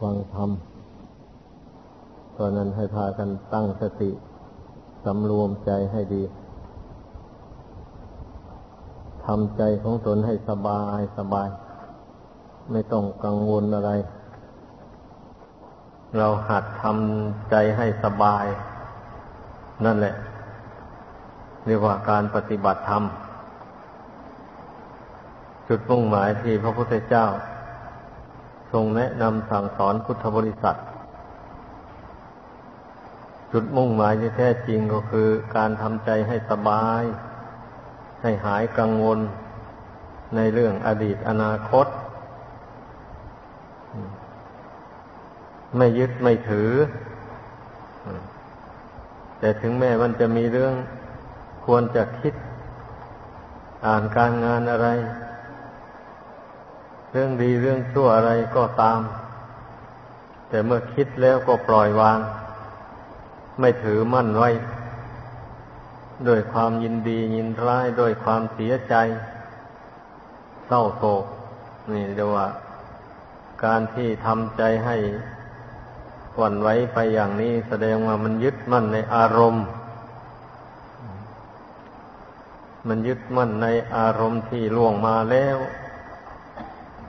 ฟังธรรมตอนนั้นให้พากันตั้งสติสำรวมใจให้ดีทำใจของตนให้สบายสบาย ไม่ต้องกังวลอะไร เราหัดทำใจให้สบาย นั่นแหละ เรียกว่าการปฏิบัติธรรม จุดมุ่งหมายที่พระพุทธเจ้า ทรงแนะนำสั่งสอนพุทธบริษัท จุดมุ่งหมายที่แท้จริงก็คือการทำใจให้สบาย ให้หายกังวลในเรื่องอดีตอนาคต ไม่ยึดไม่ถือ แต่ถึงแม้มันจะมีเรื่องควรจะคิด อ่านการงานอะไร เรื่องดีเรื่องชั่วอะไรก็ตาม แต่เมื่อคิดแล้วก็ปล่อยวาง ไม่ถือมั่นไว้ด้วยความยินดียินร้ายด้วยความเสียใจ เศร้าโศกนี่เรียกว่า การที่ทำใจให้หวั่นไหวไปอย่างนี้แสดงว่ามันยึดมั่นในอารมณ์ มันยึดมั่นในอารมณ์ที่ล่วงมาแล้ว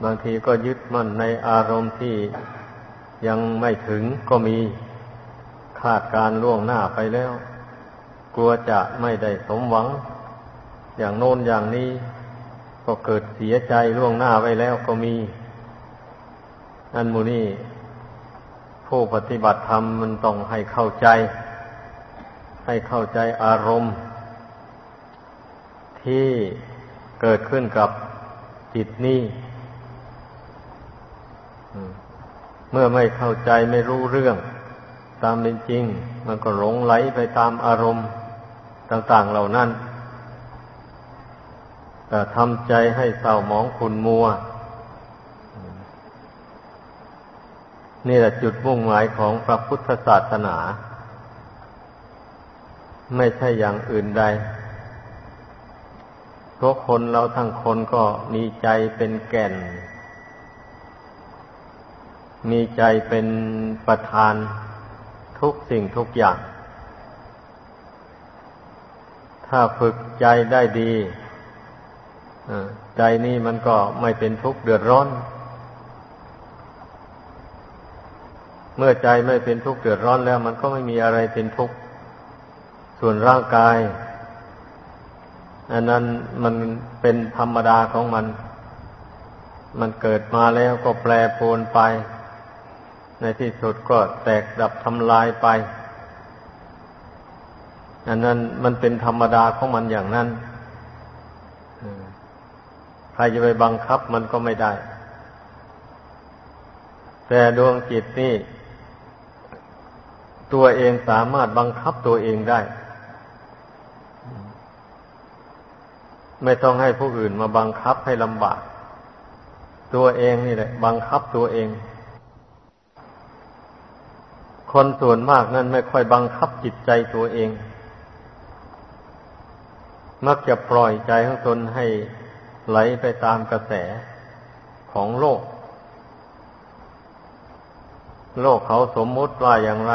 บางทีก็ยึดมั่นในอารมณ์ที่ยังไม่ถึงก็มีคาดการล่วงหน้าไปแล้ว กลัวจะไม่ได้สมหวัง อย่างโน้นอย่างนี้ ก็เกิดเสียใจล่วงหน้าไว้แล้วก็มีอันมูนี่ผู้ปฏิบัติธรรมมันต้องให้เข้าใจ ให้เข้าใจอารมณ์ ที่เกิดขึ้นกับจิตนี้เมื่อไม่เข้าใจไม่รู้เรื่อง ตามเป็นจริง มันก็หลงไหลไปตามอารมณ์ต่างๆเหล่านั้นแต่ทำใจให้เศร้าหมองขุนมัว นี่แหละจุดมุ่งหมายของพระพุทธศาสนา ไม่ใช่อย่างอื่นใดทุกคนเราทั้งคนก็มีใจเป็นแก่น มีใจเป็นประธานทุกสิ่งทุกอย่าง ถ้าฝึกใจได้ดีใจนี่มันก็ไม่เป็นทุกข์เดือดร้อน เมื่อใจไม่เป็นทุกข์เดือดร้อนแล้ว มันก็ไม่มีอะไรเป็นทุกข์ ส่วนร่างกาย อันนั้นมันเป็นธรรมดาของมัน มันเกิดมาแล้วก็แปรปรวนไป ในที่สุดก็แตกดับทำลายไปอันนั้นมันเป็นธรรมดาของมันอย่างนั้นใครจะไปบังคับมันก็ไม่ได้ แต่ดวงจิตนี่ ตัวเองสามารถบังคับตัวเองได้ ไม่ต้องให้ผู้อื่นมาบังคับให้ลำบาก ตัวเองนี่แหละ บังคับตัวเอง คนส่วนมากนั้นไม่ค่อยบังคับจิตใจตัวเอง มักจะปล่อยใจของตนให้ไหลไปตามกระแสของโลก โลกเขาสมมุติว่าอย่างไร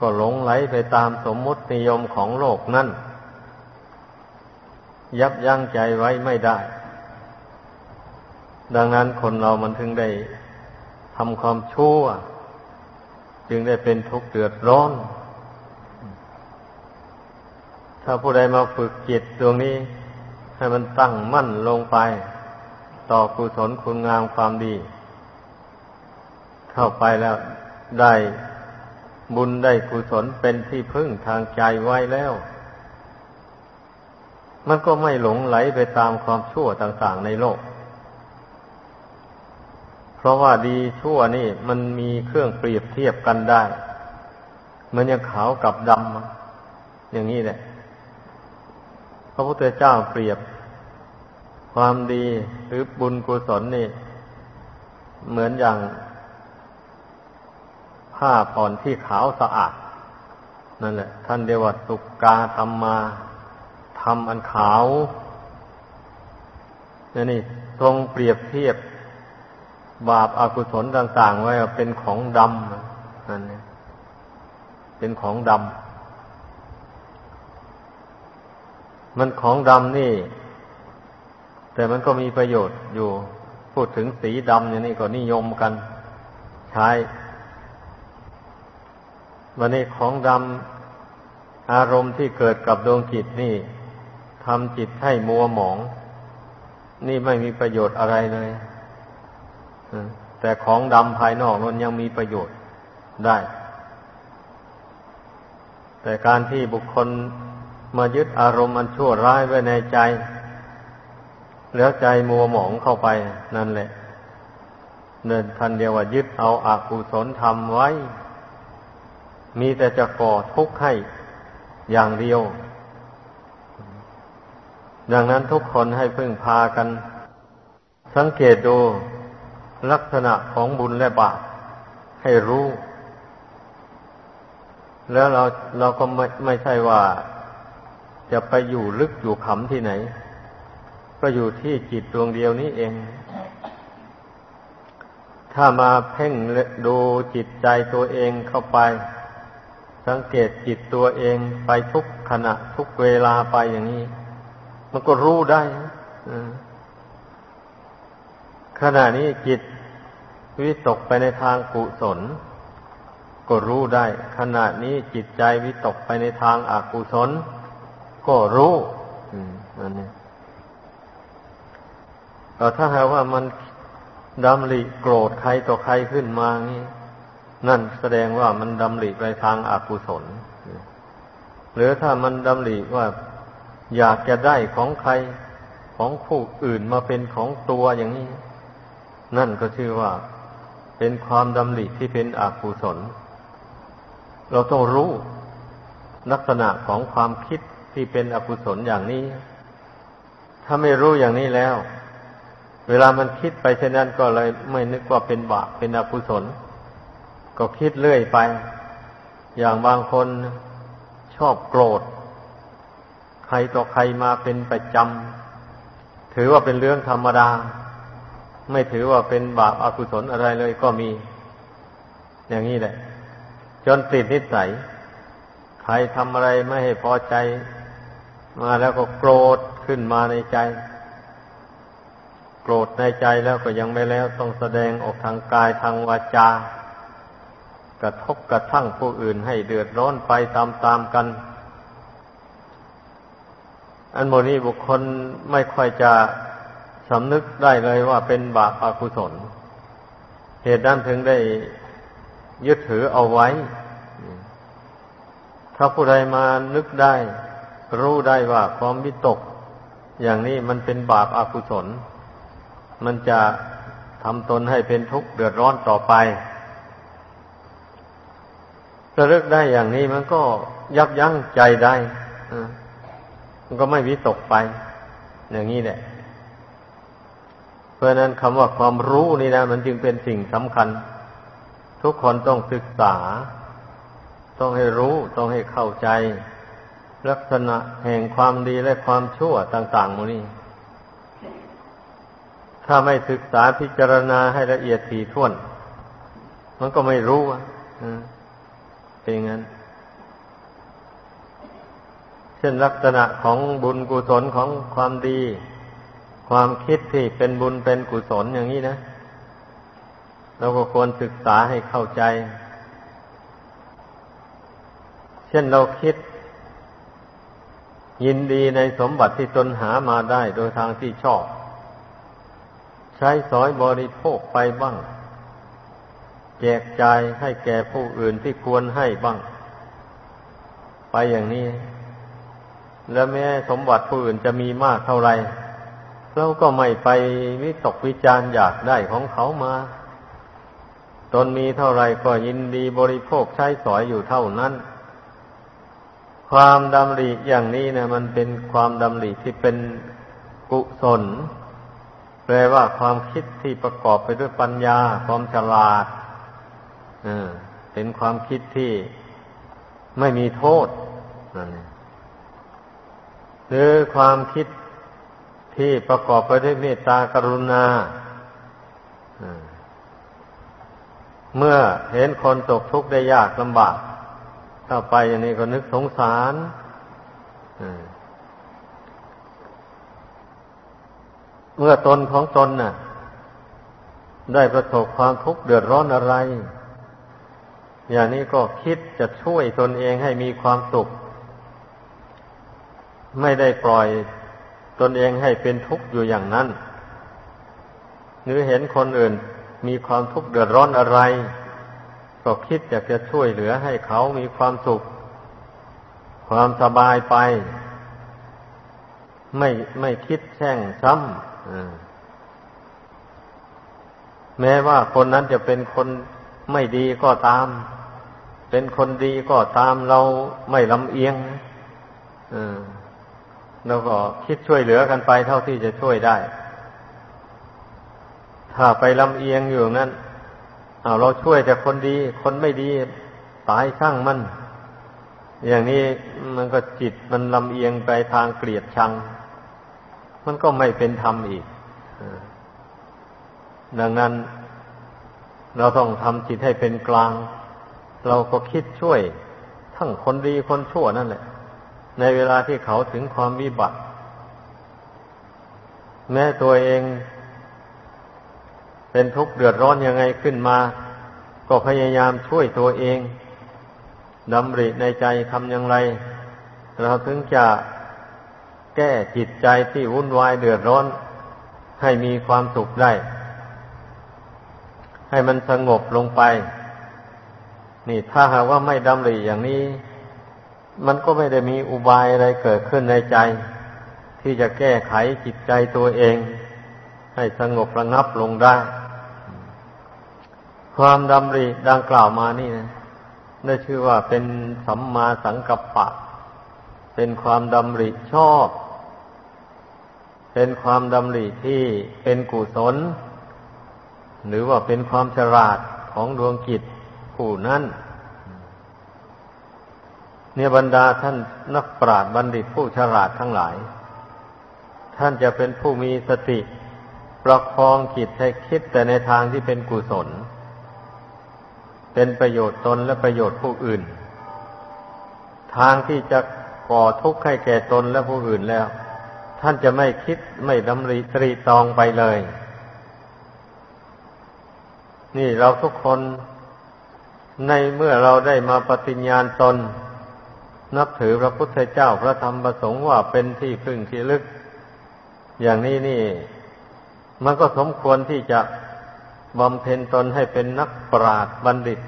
ก็หลงไหลไปตามสมมุตินิยมของโลกนั่น ยับยั้งใจไว้ไม่ได้ ดังนั้นคนเรามันถึงได้ทำความชั่ว จึงได้เป็นทุกข์เดือดร้อน ถ้าผู้ใดมาฝึกจิตดวงนี้ ให้มันตั้งมั่นลงไป ต่อกุศลคุณงามความดี เข้าไปแล้วได้บุญได้กุศลเป็นที่พึ่งทางใจไว้แล้ว มันก็ไม่หลงไหลไปตามความชั่วต่างๆในโลก เพราะว่าดีชั่วนี่มันมีเครื่องเปรียบเทียบกันได้ มันยังขาวกับดำอย่างนี้แหละ พระพุทธเจ้าเปรียบ ความดีหรือบุญกุศลนี่ เหมือนอย่าง ผ้าผ่อนที่ขาวสะอาด นั่นแหละ ท่านเรียกว่าสุกกาธรรมมาทำอันขาวนี่นี่ทรงเปรียบเทียบ บาปอากุศลต่างๆ ไว้เป็นของดำนั่นเนี่เป็นของดำมันของดำนี่ แต่มันก็มีประโยชน์อยู่ พูดถึงสีดำอย่างนี้ก็นิยมกัน ใช้วันนี้ของดำอารมณ์ที่เกิดกับดวงจิตนี่ทำจิตให้มัวหมอง นี่ไม่มีประโยชน์อะไรเลย แต่ของดำภายนอกมันยังมีประโยชน์ได้ แต่การที่บุคคลมายึดอารมณ์มันชั่วร้ายไว้ในใจ แล้วใจมัวหมองเข้าไปนั่นแหละเนินทันเดียวว่ายึดเอาอากุศลทำไว้ มีแต่จะก่อทุกข์ให้อย่างเดียว ดังนั้นทุกคนให้พึ่งพากัน สังเกตดู ลักษณะของบุญและบาปให้รู้ แล้วเราเราก็ไม่ไม่ใช่ว่าจะไปอยู่ลึกอยู่ขำที่ไหน ก็อยู่ที่จิตดวงเดียวนี้เอง ถ้ามาเพ่งดูจิตใจตัวเองเข้าไป สังเกตจิตตัวเองไปทุกขณะทุกเวลาไปอย่างนี้ มันก็รู้ได้ ขณะนี้จิตวิตกไปในทางกุศล ก็รู้ได้ ขณะนี้จิตใจวิตกไปในทางอากุศล ก็รู้อันนี้แต่ถ้าหากว่ามันดำริโกรธใครต่อใครขึ้นมานี่นั่นแสดงว่ามันดำริไปทางอากุศล หรือถ้ามันดำริว่าอยากจะได้ของใครของผู้อื่นมาเป็นของตัวอย่างนี้ นั่นก็ชื่อว่า เป็นความดำริที่เป็นอกุศล เราต้องรู้ลักษณะของความคิดที่เป็นอกุศลอย่างนี้ ถ้าไม่รู้อย่างนี้แล้ว เวลามันคิดไปเช่นนั้นก็เลยไม่นึกว่าเป็นบาปเป็นอกุศล ก็คิดเรื่อยไป อย่างบางคนชอบโกรธ ใครต่อใครมาเป็นประจำถือว่าเป็นเรื่องธรรมดา ไม่ถือว่าเป็นบาปอากุศลอะไรเลยก็มี อย่างนี้แหละ จนติดนิสัย ใครทำอะไรไม่ให้พอใจ มาแล้วก็โกรธขึ้นมาในใจ โกรธในใจแล้วก็ยังไม่แล้วต้องแสดงออกทางกายทางวาจา กระทบกระทั่งผู้อื่นให้เดือดร้อนไปตามๆกันอันโมนี้บุคคลไม่ค่อยจะ สำนึกได้เลยว่าเป็นบาปอากุศล เหตุนั้นถึงได้ยึดถือเอาไว้ ถ้าผู้ใดมานึกได้ รู้ได้ว่าความวิตก อย่างนี้มันเป็นบาปอากุศล มันจะทำตนให้เป็นทุกข์เดือดร้อนต่อไประลึกได้อย่างนี้มันก็ยับยั้งใจได้มันก็ไม่วิตกไป อย่างนี้แหละ เพราะนั้นคำว่าความรู้นี่นะ มันจึงเป็นสิ่งสำคัญ ทุกคนต้องศึกษา ต้องให้รู้ต้องให้เข้าใจ ลักษณะแห่งความดีและความชั่วต่างๆมูนี่ถ้าไม่ศึกษาพิจารณาให้ละเอียดถี่ถ้วน มันก็ไม่รู้อะเป็นงั้นเช่นลักษณะของบุญกุศลของความดี ความคิดที่เป็นบุญเป็นกุศลอย่างนี้นะเราก็ควรศึกษาให้เข้าใจ เช่นเราคิด ยินดีในสมบัติที่ตนหามาได้โดยทางที่ชอบ ใช้สอยบริโภคไปบ้าง แจกจ่ายให้แก่ผู้อื่นที่ควรให้บ้าง ไปอย่างนี้ แล้วแม้สมบัติผู้อื่นจะมีมากเท่าไหร่ เราก็ไม่ไปวิตกวิจารอยากได้ของเขามา ตนมีเท่าไรก็ยินดีบริโภคใช้สอยอยู่เท่านั้น ความดำริอย่างนี้เนะมันเป็นความดำริที่เป็นกุศล แปลว่าความคิดที่ประกอบไปด้วยปัญญา ความฉลาดเป็นความคิดที่ไม่มีโทษนั่นหรือความคิด ที่ประกอบไปด้วยเมตตากรุณาเมื่อเห็นคนตกทุกข์ได้ยากลำบากถ้าไปอย่างนี้ก็นึกสงสารเมื่อตนของตนน่ะ ได้ประสบความทุกข์เดือดร้อนอะไร อย่างนี้ก็คิดจะช่วยตนเองให้มีความสุข ไม่ได้ปล่อย ตนเองให้เป็นทุกข์อยู่อย่างนั้น หรือเห็นคนอื่นมีความทุกข์เดือดร้อนอะไร ก็คิดอยากจะช่วยเหลือให้เขามีความสุข ความสบายไป ไม่ไม่คิดแช่งซ้ำแม้ว่าคนนั้นจะเป็นคนไม่ดีก็ตาม เป็นคนดีก็ตามเราไม่ลำเอียง เราก็คิดช่วยเหลือกันไปเท่าที่จะช่วยได้ ถ้าไปลำเอียงอยู่นั้นเอาเราช่วยแต่คนดี คนไม่ดีตายช่างมัน อย่างนี้มันก็จิตมันลำเอียงไปทางเกลียดชัง มันก็ไม่เป็นธรรมอีก ดังนั้น เราต้องทำจิตให้เป็นกลาง เราก็คิดช่วย ทั้งคนดีคนชั่วนั่นแหละ ในเวลาที่เขาถึงความวิบัติ แม้ตัวเอง เป็นทุกข์เดือดร้อนยังไงขึ้นมา ก็พยายามช่วยตัวเองดำริในใจทำอย่างไร เราถึงจะแก้จิตใจที่วุ่นวายเดือดร้อน ให้มีความสุขได้ ให้มันสงบลงไป นี่ถ้าหากว่าไม่ดำริอย่างนี้ มันก็ไม่ได้มีอุบายอะไรเกิดขึ้นในใจ ที่จะแก้ไขจิตใจตัวเอง ให้สงบระงับลงได้ ความดำริดังกล่าวมานี่นะได้ชื่อว่าเป็นสัมมาสังกัปปะ เป็นความดำริชอบ เป็นความดำริที่เป็นกุศล หรือว่าเป็นความฉลาดของดวงกิจผู้นั้น เนี่ยบรรดาท่านนักปราชญ์บัณฑิตผู้ฉลาดทั้งหลาย ท่านจะเป็นผู้มีสติประคองจิตให้คิดแต่ในทางที่เป็นกุศล เป็นประโยชน์ตนและประโยชน์ผู้อื่น ทางที่จะก่อทุกข์ให้แก่ตนและผู้อื่นแล้ว ท่านจะไม่คิดไม่ดำริตรีตองไปเลย นี่เราทุกคนในเมื่อเราได้มาปฏิญญาณตน นับถือพระพุทธเจ้าพระธรรมประสงค์ว่าเป็นที่พึ่งที่ลึก อย่างนี้นี่ มันก็สมควรที่จะบำเพ็ญตนให้เป็นนักปราชญ์บัณฑิต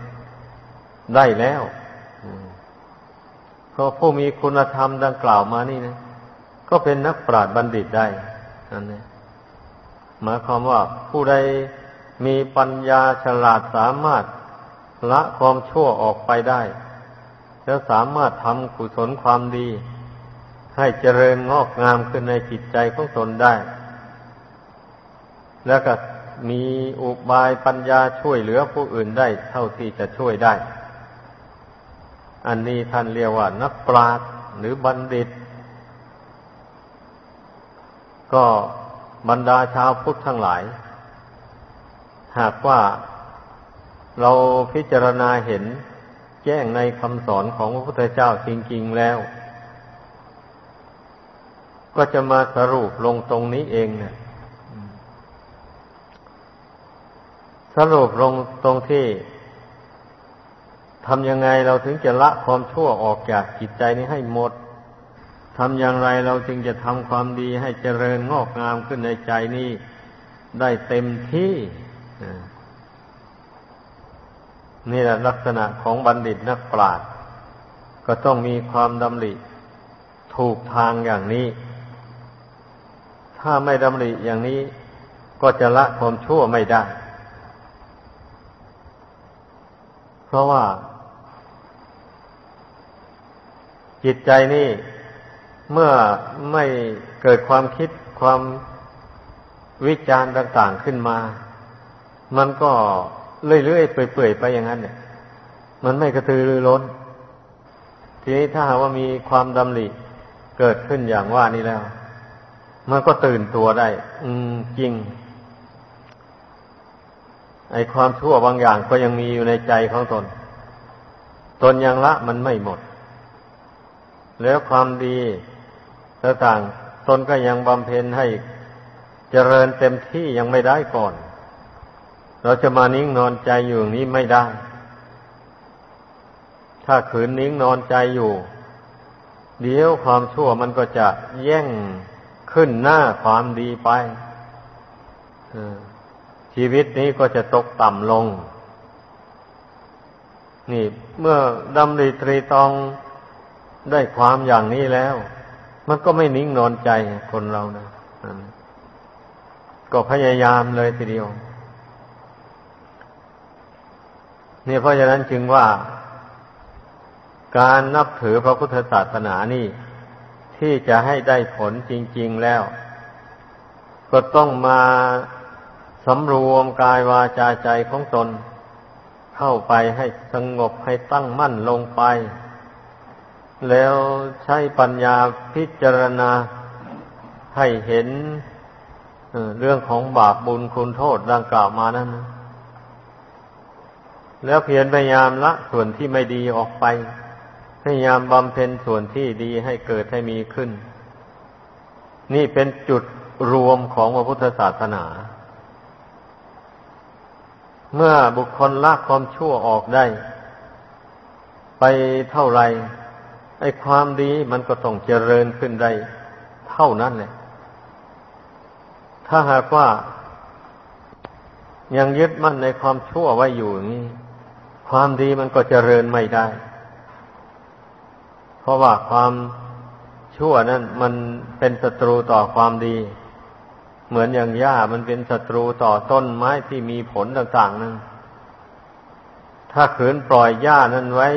ได้แล้วเพราะผู้มีคุณธรรมดังกล่าวมานี่นะก็เป็นนักปราชญ์บัณฑิตได้นั่นเองหมายความว่าผู้ใดมีปัญญาฉลาดสามารถละความชั่วออกไปได้ แล้วสามารถทำกุศลความดี ให้เจริญงอกงามขึ้นในจิตใจของตนได้ แล้วก็มีอุบายปัญญาช่วยเหลือผู้อื่นได้เท่าที่จะช่วยได้ อันนี้ท่านเรียกว่า นักปราชญ์หรือบัณฑิต ก็บรรดาชาวพุทธทั้งหลาย หากว่าเราพิจารณาเห็น แจ้งในคำสอนของพระพุทธเจ้าจริง ๆแล้ว ก็จะมาสรุปลงตรงนี้เองเนี่ยสรุปลงตรงที่ทำยังไงเราถึงจะละความชั่วออกจากจิตใจนี้ให้หมดทำอย่างไรเราจึงจะทำความดีให้เจริญงอกงามขึ้นในใจนี้ได้เต็มที่ นี่แหละลักษณะของบัณฑิตนักปราชญ์ก็ต้องมีความดำริถูกทางอย่างนี้ ถ้าไม่ดำริอย่างนี้ ก็จะละความชั่วไม่ได้ เพราะว่า จิตใจนี่ เมื่อไม่เกิดความคิดความวิจารณ์ต่าง ๆขึ้นมา มันก็ เรื่อยๆเปื่อยๆไปอย่างนั้นเนี่ย มันไม่กระตือรือร้น ทีนี้ถ้าหากว่ามีความดำริเกิดขึ้นอย่างว่านี้แล้ว มันก็ตื่นตัวได้ อืมจริง ไอ้ความชั่วบางอย่างก็ยังมีอยู่ในใจของตน ตนยังละมันไม่หมด แล้วความดีต่างๆตนก็ยังบำเพ็ญให้เจริญเต็มที่ยังไม่ได้ก่อน เราจะมานิ่งนอนใจอยู่อย่างนี้ไม่ได้ ถ้าขืนนิ่งนอนใจอยู่ เดี๋ยวความชั่วมันก็จะแย่งขึ้นหน้าความดีไปชีวิตนี้ก็จะตกต่ำลง นี่เมื่อดำริตรีตองได้ความอย่างนี้แล้ว มันก็ไม่นิ่งนอนใจคนเรานะก็พยายามเลยทีเดียว นี่เพราะฉะนั้นจึงว่า การนับถือพระพุทธศาสนานี่ ที่จะให้ได้ผลจริง ๆแล้ว ก็ต้องมาสำรวมกายวาจาใจของตน เข้าไปให้สงบให้ตั้งมั่นลงไป แล้วใช้ปัญญาพิจารณาให้เห็นเรื่องของบาปบุญคุณโทษดังกล่าวมานั้น แล้วเพียรพยายามละส่วนที่ไม่ดีออกไป พยายามบำเพ็ญส่วนที่ดีให้เกิดให้มีขึ้น นี่เป็นจุดรวมของพระพุทธศาสนา เมื่อบุคคลละความชั่วออกได้ ไปเท่าไรไอ้ความดีมันก็ต้องเจริญขึ้นได้ เท่านั้นแหละถ้าหากว่ายังยึดมั่นในความชั่วไว้อยู่นี่ ความดีมันก็เจริญไม่ได้ เพราะว่าความชั่วนั้นมันเป็นศัตรูต่อความดี เหมือนอย่างหญ้ามันเป็นศัตรูต่อต้นไม้ที่มีผลต่างๆนั้นถ้าขืนปล่อยหญ้านั้นไว้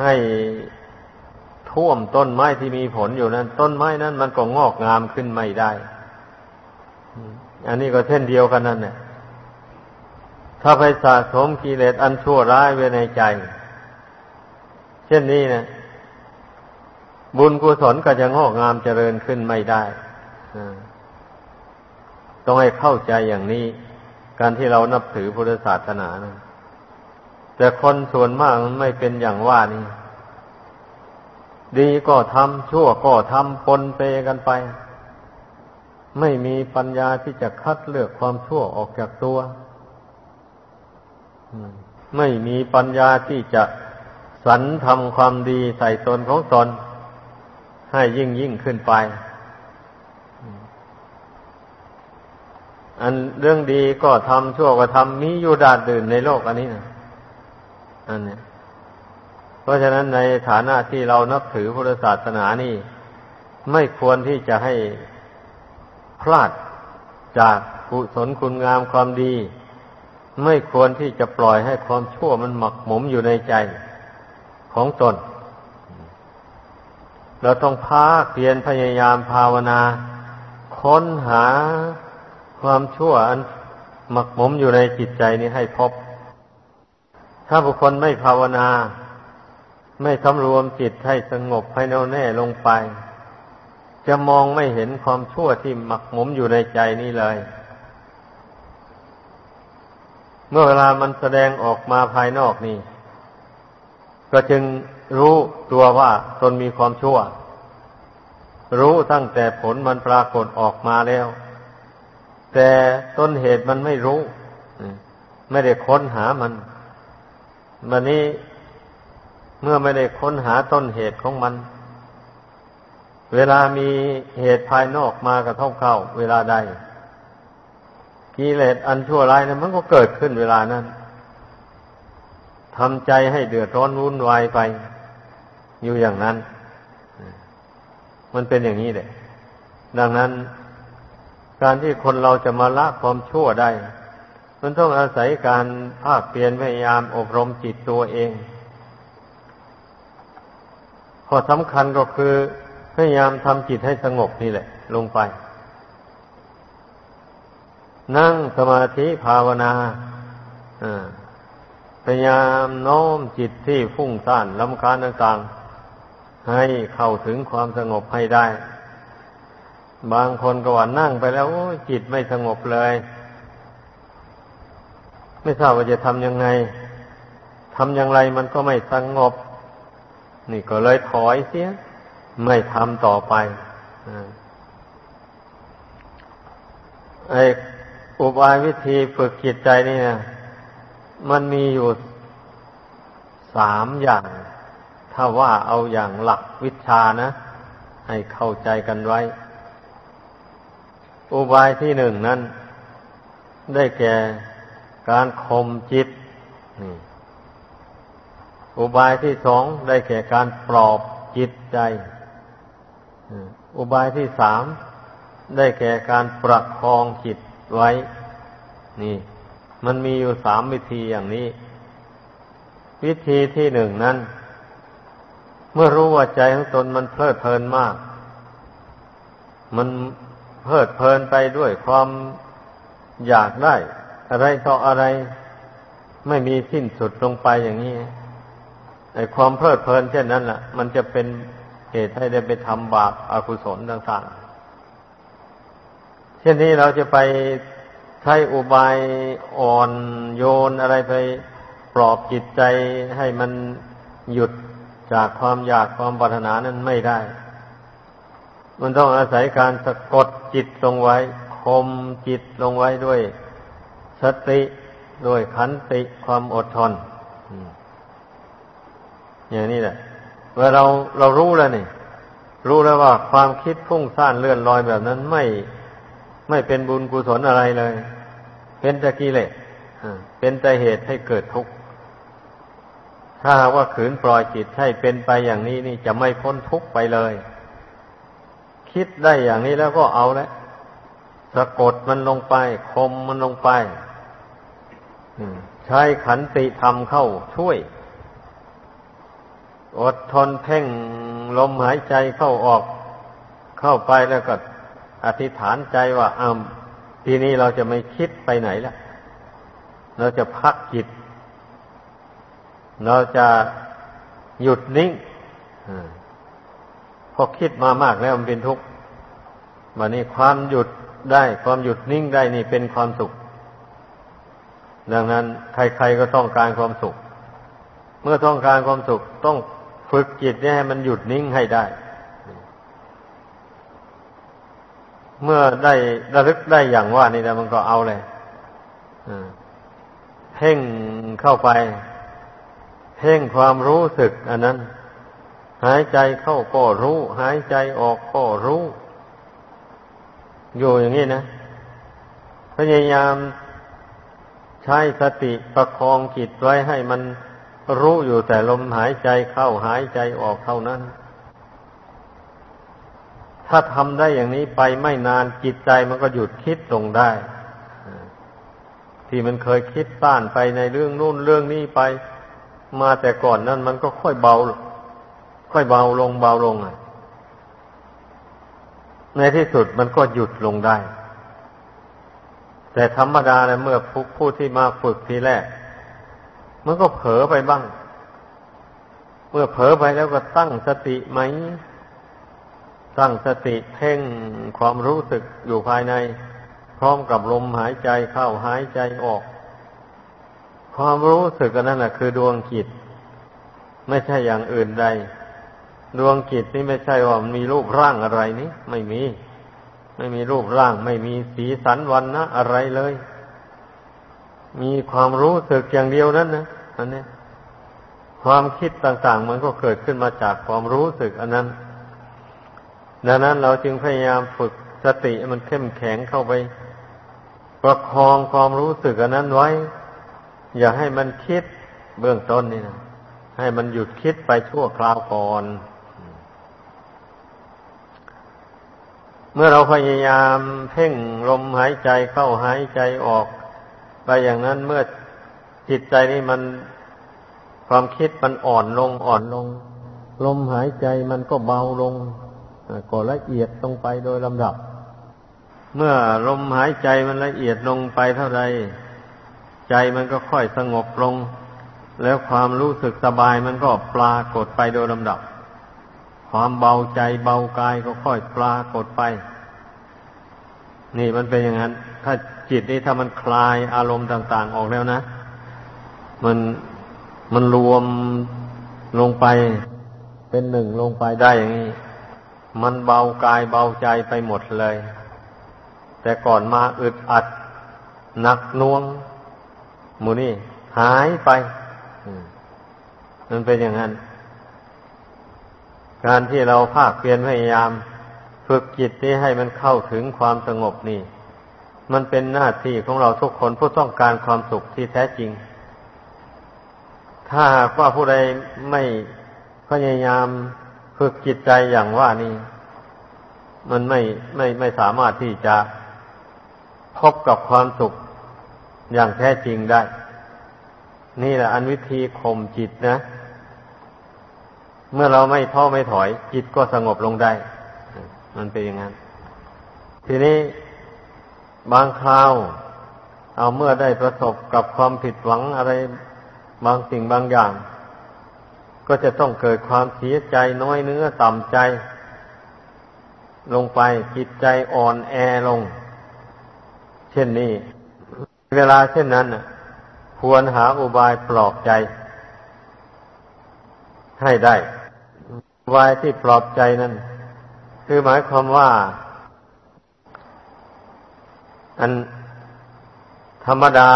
ให้ท่วมต้นไม้ที่มีผลอยู่นั้น ต้นไม้นั้นมันก็งอกงามขึ้นไม่ได้ อันนี้ก็เช่นเดียวกันนั่นแหละ ถ้าไปสะสมกิเลสอันชั่วร้ายไว้ในใจ เช่นนี้นะบุญกุศลก็จะงอกงามเจริญขึ้นไม่ได้ต้องให้เข้าใจอย่างนี้ การที่เรานับถือพุทธศาสนานะแต่คนส่วนมากมันไม่เป็นอย่างว่านี่ดีก็ทำชั่วก็ทำปนเปกันไป ไม่มีปัญญาที่จะคัดเลือกความชั่วออกจากตัว ไม่มีปัญญาที่จะสรรทำความดีใส่ตนของตน ให้ยิ่งยิ่งขึ้นไป อันเรื่องดีก็ทำชั่วก็ทำมีอยู่ดาดดื่นในโลกอันนี้นะอันนี้เพราะฉะนั้นในฐานะที่เรานับถือพุทธศาสนานี่ ไม่ควรที่จะให้พลาดจากกุศลคุณงามความดี ไม่ควรที่จะปล่อยให้ความชั่วมันหมักหมมอยู่ในใจของตน เราต้องพาเพียรพยายามภาวนา ค้นหาความชั่วอันหมักหมมอยู่ในจิตใจนี้ให้พบ ถ้าบุคคลไม่ภาวนา ไม่สำรวมจิตให้สงบให้แน่วแน่ลงไป จะมองไม่เห็นความชั่วที่หมักหมมอยู่ในใจนี้เลย เมื่อเวลามันแสดงออกมาภายนอกนี่ ก็จึงรู้ตัวว่าตนมีความชั่ว รู้ตั้งแต่ผลมันปรากฏออกมาแล้ว แต่ต้นเหตุมันไม่รู้ ไม่ได้ค้นหามัน มันนี้เมื่อไม่ได้ค้นหาต้นเหตุของมัน เวลามีเหตุภายนอกมากระทบเข้า เวลาใด กิเลสอันชั่วร้ายนะั้นมันก็เกิดขึ้นเวลานั้นทำใจให้เดือดร้อนวุ่นวายไป อยู่อย่างนั้น มันเป็นอย่างนี้แหละ ดังนั้น การที่คนเราจะมาละความชั่วได้ มันต้องอาศัยการภาคเปลี่ยนพยายามอบรมจิตตัวเองข้อสำคัญก็คือพยายามทำจิตให้สงบนี่แหละ ลงไป นั่งสมาธิภาวนาพยายามโน้มจิตที่ฟุ้งซ่านลำคาญต่างๆให้เข้าถึงความสงบให้ได้ บางคนก็ว่านั่งไปแล้วจิตไม่สงบเลย ไม่ทราบว่าจะทำยังไงทำอย่างไรมันก็ไม่สงบ นี่ก็เลยถอยเสีย ไม่ทำต่อไปไอ้ อุบายวิธีฝึกจิตใจนี่นะมันมีอยู่สามอย่าง ถ้าว่าเอาอย่างหลักวิชานะ ให้เข้าใจกันไว้ อุบายที่หนึ่งนั้น ได้แก่การข่มจิตอุบายที่สองได้แก่การปลอบจิตใจ อุบายที่สามได้แก่การประคองจิต ไว้ นี่ มันมีอยู่สามวิธีอย่างนี้ วิธีที่หนึ่งนั้น เมื่อรู้ว่าใจของตนมันเพลิดเพลินมาก มันเพลิดเพลินไปด้วยความอยากได้ อะไรต่ออะไร ไม่มีสิ้นสุดลงไปอย่างนี้ไอ้ความเพลิดเพลินเช่นนั้นแหละมันจะเป็นเหตุให้ได้ไปทำบาปอากุศลต่างๆ เช่นนี้เราจะไปใช้อุบายอ่อนโยนอะไรไปปลอบจิตใจให้มันหยุดจากความอยากความปรารถนานั้นไม่ได้ มันต้องอาศัยการสะกดจิตลงไว้คมจิตลงไว้ด้วยสติด้วยขันติความอดทนอย่างนี้แหละเมื่อเราเรารู้แล้วนี่ รู้แล้วว่าความคิดพุ่งซ่านเลื่อนลอยแบบนั้นไม่ ไม่เป็นบุญกุศลอะไรเลย เป็นตะกิเลสเป็นแต่เหตุให้เกิดทุกข์ ถ้าว่าขืนปล่อยจิตให้เป็นไปอย่างนี้นี่จะไม่พ้นทุกข์ไปเลย คิดได้อย่างนี้แล้วก็เอาแล้วสะกดมันลงไปคมมันลงไปใช้ขันติธรรมเข้าช่วย อดทนเพ่งลมหายใจเข้าออก เข้าไปแล้วก็ อธิษฐานใจว่าอ้าทีนี้เราจะไม่คิดไปไหนแล้วเราจะพักจิต เราจะหยุดนิ่งพอคิดมามากแล้วมันเป็นทุกข์วันนี้ความหยุดได้ความหยุดนิ่งได้นี่เป็นความสุข ดังนั้น ใครๆก็ต้องการความสุข เมื่อต้องการความสุขต้องฝึกจิตนี่ให้มันหยุดนิ่งให้ได้ เมื่อได้ระลึกได้อย่างว่านี่แล้วมันก็เอาเลยเพ่งเข้าไป เพ่งความรู้สึก อันนั้น หายใจเข้าก็รู้ หายใจออกก็รู้ อยู่อย่างนี้นะพยายามใช้สติประคองจิตไว้ให้มันรู้อยู่แต่ลมหายใจเข้าหายใจออกเท่านั้น ถ้าทำได้อย่างนี้ไปไม่นานจิตใจมันก็หยุดคิดลงได้ ที่มันเคยคิดต้านไปในเรื่องนู่นเรื่องนี้ไป มาแต่ก่อนนั้นมันก็ค่อยเบา ค่อยเบาลงเบาลงอะในที่สุดมันก็หยุดลงได้ แต่ธรรมดาเนี่ยเมื่อผู้ที่มาฝึกทีแรก มันก็เผลอไปบ้าง เมื่อเผลอไปแล้วก็ตั้งสติไหม ตั้งสติเพ่งความรู้สึกอยู่ภายใน พร้อมกับลมหายใจเข้าหายใจออก ความรู้สึกนั่นแหละคือดวงจิต ไม่ใช่อย่างอื่นใด ดวงจิตนี่ไม่ใช่ว่ามันมีรูปร่างอะไรนี่ไม่มี ไม่มีรูปร่าง ไม่มีสีสันวันนะอะไรเลย มีความรู้สึกอย่างเดียวนั้นนะอันนี้ความคิดต่างๆ มันก็เกิดขึ้นมาจากความรู้สึกอันนั้น ดังนั้นเราจึงพยายามฝึกสติมันเข้มแข็งเข้าไป ประคองความรู้สึกอันนั้นไว้ อย่าให้มันคิดเบื้องต้นนี่นะให้มันหยุดคิดไปชั่วคราวก่อน เมื่อเราพยายามเพ่งลมหายใจเข้าหายใจออก ไปอย่างนั้นเมื่อจิตใจนี่มันความคิดมันอ่อนลงอ่อนลง ลมหายใจมันก็เบาลง ก็ละเอียดลงไปโดยลำดับ เมื่อลมหายใจมันละเอียดลงไปเท่าไรใจมันก็ค่อยสงบลง แล้วความรู้สึกสบายมันก็ปรากฏไปโดยลำดับ ความเบาใจเบากายก็ค่อยปรากฏไป นี่มันเป็นอย่างนั้น ถ้าจิตนี่ถ้ามันคลายอารมณ์ต่าง ๆ ออกแล้วนะ มันมันรวมลงไปเป็นหนึ่งลงไปได้อย่างนี้ มันเบากายเบาใจไปหมดเลย แต่ก่อนมาอึดอัดหนักน่วงมูนี่หายไปมันเป็นอย่างนั้น การที่เราภาคเพียรพยายาม ฝึกจิตนี้ให้มันเข้าถึงความสงบนี่ มันเป็นหน้าที่ของเราทุกคนผู้ต้องการความสุขที่แท้จริง ถ้าหากว่าผู้ใดไม่พยายาม ฝึกจิตใจอย่างว่านี่มันไม่ไม่ไม่สามารถที่จะพบกับความสุขอย่างแท้จริงได้ นี่แหละอันวิธีข่มจิตนะ เมื่อเราไม่ท้อไม่ถอย จิตก็สงบลงได้ มันเป็นอย่างนั้น ทีนี้บางคราว เอาเมื่อได้ประสบกับความผิดหวังอะไรบางสิ่งบางอย่าง ก็จะต้องเกิดความเสียใจน้อยเนื้อต่ำใจ ลงไปจิตใจอ่อนแอลง เช่นนี้ เวลาเช่นนั้นควรหาอุบายปลอบใจ ให้ได้อุบายที่ปลอบใจนั้น คือหมายความว่า อันธรรมดา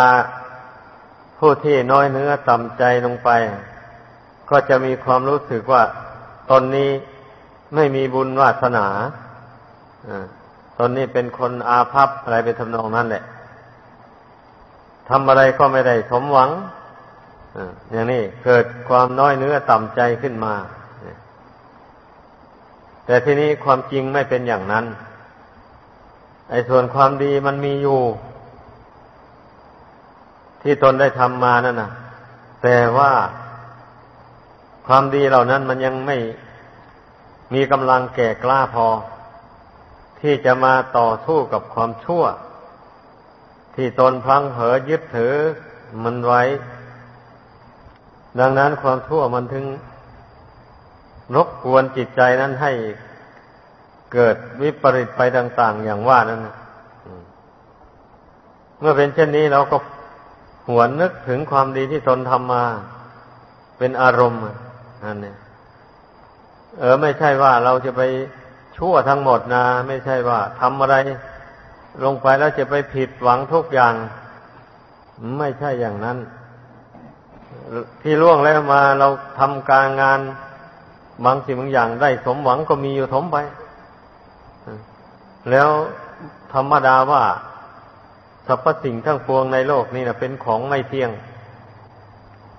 ผู้ที่น้อยเนื้อต่ำใจลงไป ก็จะมีความรู้สึกว่าตนนี้ไม่มีบุญวาสนาตนนี้เป็นคนอาภัพอะไรเป็นทำนองนั้นแหละทำอะไรก็ไม่ได้สมหวังอย่างนี้เกิดความน้อยเนื้อต่ำใจขึ้นมา แต่ทีนี้ความจริงไม่เป็นอย่างนั้น ไอ้ส่วนความดีมันมีอยู่ ที่ตนได้ทำมานั่นนะแต่ว่า ความดีเหล่านั้นมันยังไม่มีกำลังแก่กล้าพอ ที่จะมาต่อสู้กับความชั่ว ที่ตนพังเหอยึดถือมันไว้ ดังนั้นความชั่วมันถึงรบกวนจิตใจนั้นให้เกิดวิปริตไปต่าง ๆ อย่างว่านั้นเมื่อเป็นเช่นนี้เราก็หวนนึกถึงความดีที่ตนทำมา เป็นอารมณ์ นั่นเนี่ยเออไม่ใช่ว่าเราจะไปชั่วทั้งหมดนะ ไม่ใช่ว่าทำอะไร ลงไปแล้วจะไปผิดหวังทุกอย่าง ไม่ใช่อย่างนั้น ที่ล่วงแล้วมาเราทำการงานบางสิ่งบางอย่างได้สมหวังก็มีอยู่ถมไป แล้วธรรมดาว่าสรรพสิ่งทั้งปวงในโลกนี้นะเป็นของไม่เที่ยง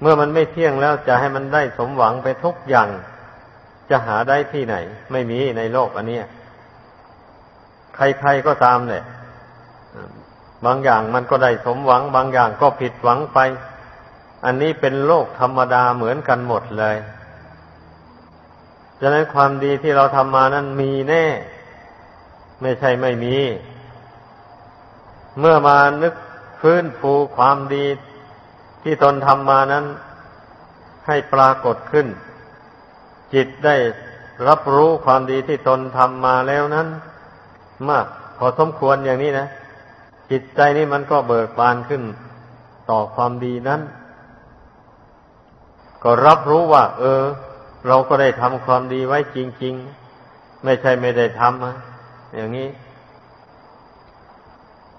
เมื่อมันไม่เที่ยงแล้วจะให้มันได้สมหวังไปทุกอย่าง จะหาได้ที่ไหน ไม่มีในโลกอันนี้ใครๆก็ตามเนี่ยบางอย่างมันก็ได้สมหวัง บางอย่างก็ผิดหวังไป อันนี้เป็นโลกธรรมดาเหมือนกันหมดเลยฉะนั้นความดีที่เราทำมานั้นมีแน่ ไม่ใช่ไม่มี เมื่อมานึกฟื้นฟูความดี ที่ตนทำมานั้นให้ปรากฏขึ้น จิตได้รับรู้ความดีที่ตนทำมาแล้วนั้น มากพอสมควรอย่างนี้นะ จิตใจนี้มันก็เบิกบานขึ้นต่อความดีนั้น ก็รับรู้ว่า เออ เราก็ได้ทำความดีไว้จริง ๆ ไม่ใช่ไม่ได้ทำอย่างนี้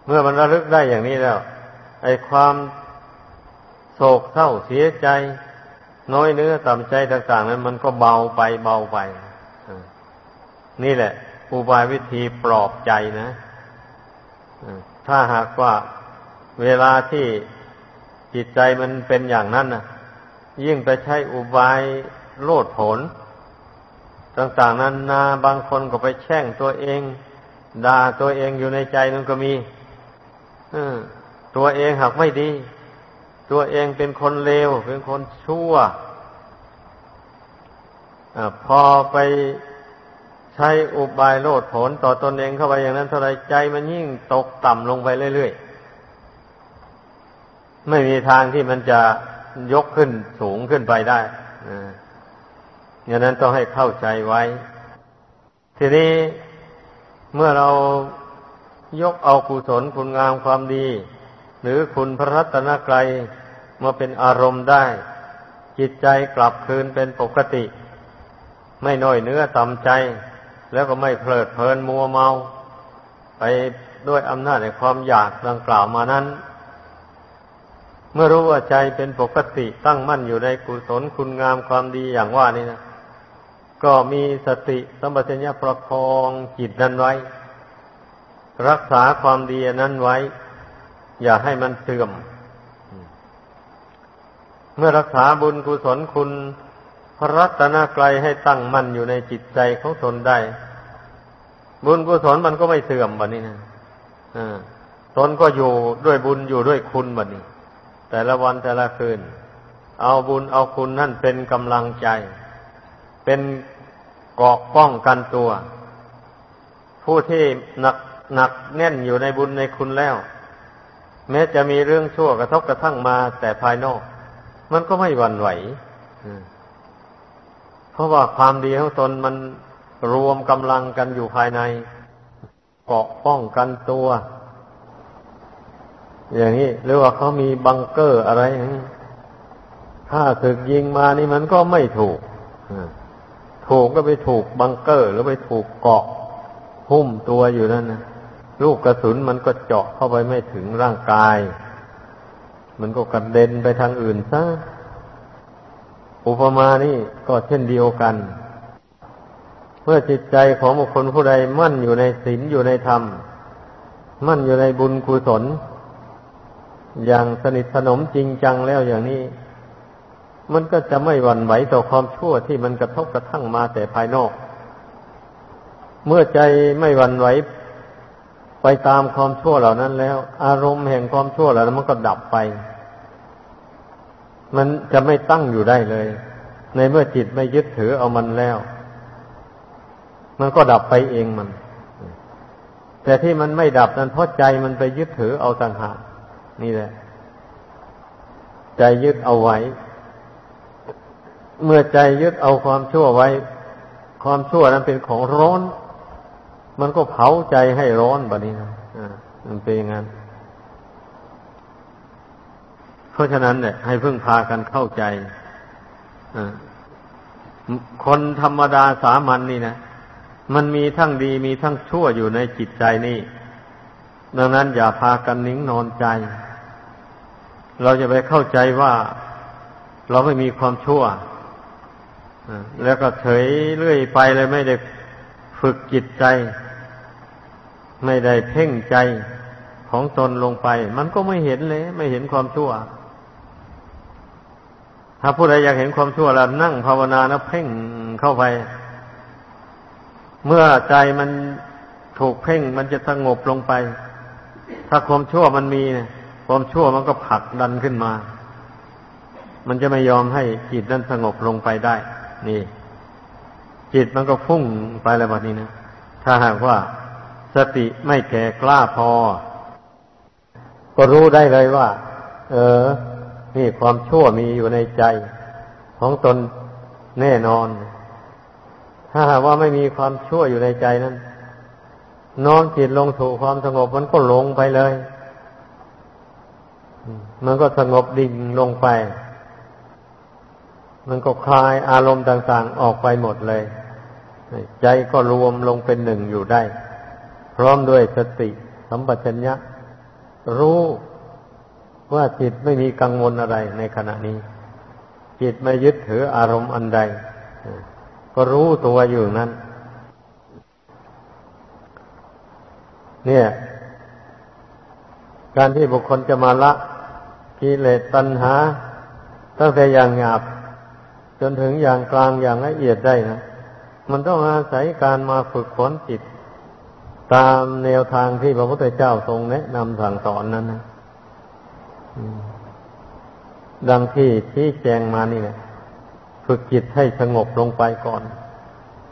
เมื่อมันระลึกได้อย่างนี้แล้วไอ้ความ โศกเศร้าเสียใจ น้อยเนื้อต่ำใจต่าง ๆ นั้นมันก็เบาไปเบาไป นี่แหละ อุบายวิธีปลอบใจนะถ้าหากว่าเวลาที่จิตใจมันเป็นอย่างนั้นนะยิ่งไปใช้อุบายโลดผล ต่าง ๆนั้นนาบางคนก็ไปแช่งตัวเองด่าตัวเองอยู่ในใจนั่นก็มีตัวเองหากไม่ดี ตัวเองเป็นคนเลว เป็นคนชั่วอพอไปใช้อุบายโลดผลต่อตอนเองเข้าไปอย่างนั้นเท่าไรใจมันยิ่งตกต่ำลงไปเรื่อยๆ ไม่มีทางที่มันจะยกขึ้นสูงขึ้นไปได้อย่างนั้นต้องให้เข้าใจไว้ ทีนี้เมื่อเรายกเอากุศลคุณงามความดี หรือคุณพระรัตนกรัยมาเป็นอารมณ์ได้ จิตใจกลับคืนเป็นปกติ ไม่น้อยเนื้อต่ำใจ แล้วก็ไม่เพลิดเพลินมัวเมา ไปด้วยอำนาจในความอยากดังกล่าวมานั้น เมื่อรู้ว่าใจเป็นปกติตั้งมั่นอยู่ในกุศลคุณงามความดีอย่างว่านี่นะก็มีสติสัมปชัญญะประคองจิตนั้นไว้ รักษาความดีนั้นไว้ อย่าให้มันเสื่อม เมื่อรักษาบุญกุศลคุณ พระรัตนกรัยให้ตั้งมั่นอยู่ในจิตใจของตนได้ บุญกุศลมันก็ไม่เสื่อมแบบนี้นะตนก็อยู่ด้วยบุญอยู่ด้วยคุณแบบนี้ แต่ละวันแต่ละคืน เอาบุญเอาคุณนั่นเป็นกำลังใจ เป็นเกาะป้องกันตัว ผู้ที่หนักหนักแน่นอยู่ในบุญในคุณแล้ว แม้จะมีเรื่องชั่วกระทบกระทั่งมาแต่ภายนอก มันก็ไม่หวั่นไหวเพราะว่าความดีของตนมันรวมกำลังกันอยู่ภายในเกาะป้องกันตัว อย่างนี้หรือว่าเขามีบังเกอร์อะไรถ้าถึกยิงมานี่มันก็ไม่ถูกถูกก็ไปถูกบังเกอร์ หรือไปถูกเกาะหุ้มตัวอยู่นั่นนะ ลูกกระสุนมันก็เจาะเข้าไปไม่ถึงร่างกาย มันก็กระเด็นไปทางอื่นซะ อุปมานี่ก็เช่นเดียวกัน เมื่อจิตใจของบุคคลผู้ใดมั่นอยู่ในศีลอยู่ในธรรม มั่นอยู่ในบุญกุศล อย่างสนิทสนมจริงจังแล้วอย่างนี้ มันก็จะไม่หวั่นไหวต่อความชั่วที่มันกระทบกระทั่งมาแต่ภายนอก เมื่อใจไม่หวั่นไหว ไปตามความชั่วเหล่านั้นแล้ว อารมณ์แห่งความชั่วเหล่านั้นมันก็ดับไป มันจะไม่ตั้งอยู่ได้เลย ในเมื่อจิตไม่ยึดถือเอามันแล้ว มันก็ดับไปเองมัน แต่ที่มันไม่ดับนั้นเพราะใจมันไปยึดถือเอาต่างหากนี่แหละ ใจยึดเอาไว้ เมื่อใจยึดเอาความชั่วไว้ ความชั่วนั้นเป็นของร้อน มันก็เผาใจให้ร้อนแบบนี้นะอ่ามันเป็นอย่างนั้นเพราะฉะนั้นเนี่ยให้พึ่งพากันเข้าใจอ่าคนธรรมดาสามัญนนี่นะมันมีทั้งดีมีทั้งชั่วอยู่ในจิตใจนี่ ดังนั้นอย่าพากันนิ่งนอนใจ เราจะไปเข้าใจว่าเราไม่มีความชั่วแล้วก็เฉยเรื่อยไปเลยไม่ได้ฝึกจิตใจ ไม่ได้เพ่งใจของตนลงไป มันก็ไม่เห็นเลย ไม่เห็นความชั่ว ถ้าผู้ใดอยากเห็นความชั่วแล้วนั่งภาวนานะเพ่งเข้าไป เมื่อใจมันถูกเพ่งมันจะสงบลงไป ถ้าความชั่วมันมีความชั่วมันก็ผลักดันขึ้นมา มันจะไม่ยอมให้จิตนั้นสงบลงไปได้ นี่ จิตมันก็ฟุ้งไปแล้วแบบนี้นะถ้าหากว่า สติไม่แก่กล้าพอ ก็รู้ได้เลยว่า เออ นี่ความชั่วมีอยู่ในใจ ของตนแน่นอน ถ้าหากว่าไม่มีความชั่วอยู่ในใจนั้นน้อมจิตลงถูกความสงบมันก็ลงไปเลย มันก็สงบดิ่งลงไป มันก็คลายอารมณ์ต่าง ๆ ออกไปหมดเลย ใจก็รวมลงเป็นหนึ่งอยู่ได้ พร้อมด้วยสติสัมปชัญญะ รู้ว่าจิตไม่มีกังวลอะไรในขณะนี้ จิตไม่ยึดถืออารมณ์อันใด ก็รู้ตัวอยู่นั้น เนี่ย การที่บุคคลจะมาละกิเลสตัณหา ตั้งแต่อย่างหยาบ จนถึงอย่างกลางอย่างละเอียดได้นะมันต้องอาศัยการมาฝึกฝนจิต ตามแนวทางที่พระพุทธเจ้าทรงแนะนำสั่งสอนนั้นนะดังที่ชี้แจงมานี่แหละฝึกจิตให้สงบลงไปก่อน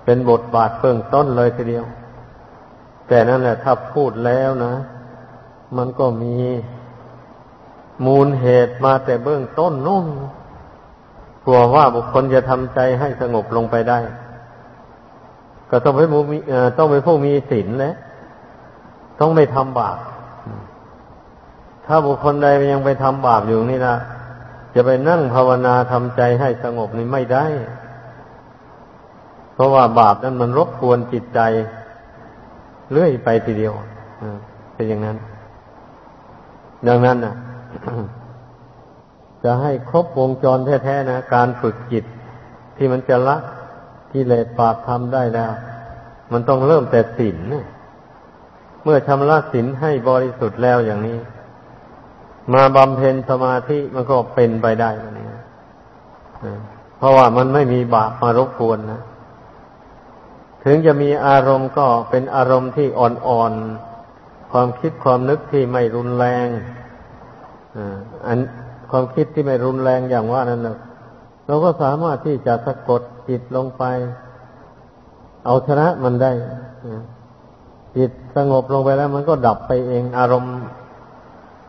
เป็นบทบาทเบื้องต้นเลยทีเดียว แต่นั่นแหละถ้าพูดแล้วนะ มันก็มีมูลเหตุมาแต่เบื้องต้นนู่นกลัวว่าบุคคลจะทำใจให้สงบลงไปได้ ก็ต้องเป็นผู้มีต้องเป็นผู้มีศีลแหละ ต้องไม่ทำบาป ถ้าบุคคลใดยังไปทำบาปอยู่นี่นะจะไปนั่งภาวนาทำใจให้สงบนี่ไม่ได้ เพราะว่าบาปนั้นมันรบกวนจิตใจ เลื่อยไปทีเดียวเป็นอย่างนั้น ดังนั้นนะจะให้ครบวงจรแท้ๆนะ การฝึกจิต ที่มันจะละกิเลสบาปทำได้แล้ว มันต้องเริ่มแต่ศีล เมื่อชำระศีลให้บริสุทธิ์แล้วอย่างนี้ มาบำเพ็ญสมาธิมันก็เป็นไปได้นี้เพราะว่ามันไม่มีบาปมารบกวนนะ ถึงจะมีอารมณ์ก็เป็นอารมณ์ที่อ่อนๆ ความคิดความนึกที่ไม่รุนแรงอันความคิดที่ไม่รุนแรงอย่างว่านั้นเราก็สามารถที่จะสะกดจิตลงไป เอาชนะมันได้ จิตสงบลงไปแล้วมันก็ดับไปเองอารมณ์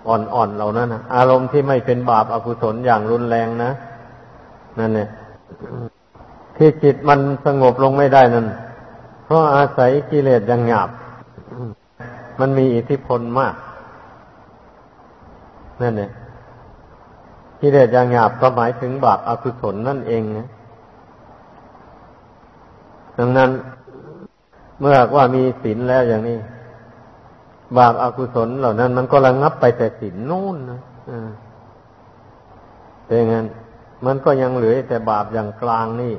อ่อนๆเหล่านั้นนะอารมณ์ที่ไม่เป็นบาปอกุศลอย่างรุนแรงนะนั่นเนี่ยที่จิตมันสงบลงไม่ได้นั่นเพราะอาศัยกิเลสยังหยาบ มันมีอิทธิพลมากนั่นเนี่ยกิเลสย่างหยาบก็หมายถึงบาปอากุศลนั่นเองนะดังนั้น เมื่อว่ามีศีลแล้วอย่างนี้ บาปอากุศลเหล่านั้น มันก็ระงงับไปแต่ศีลนู่นนะเป็นงั้น มันก็ยังเหลือแต่บาปอย่างกลางนี่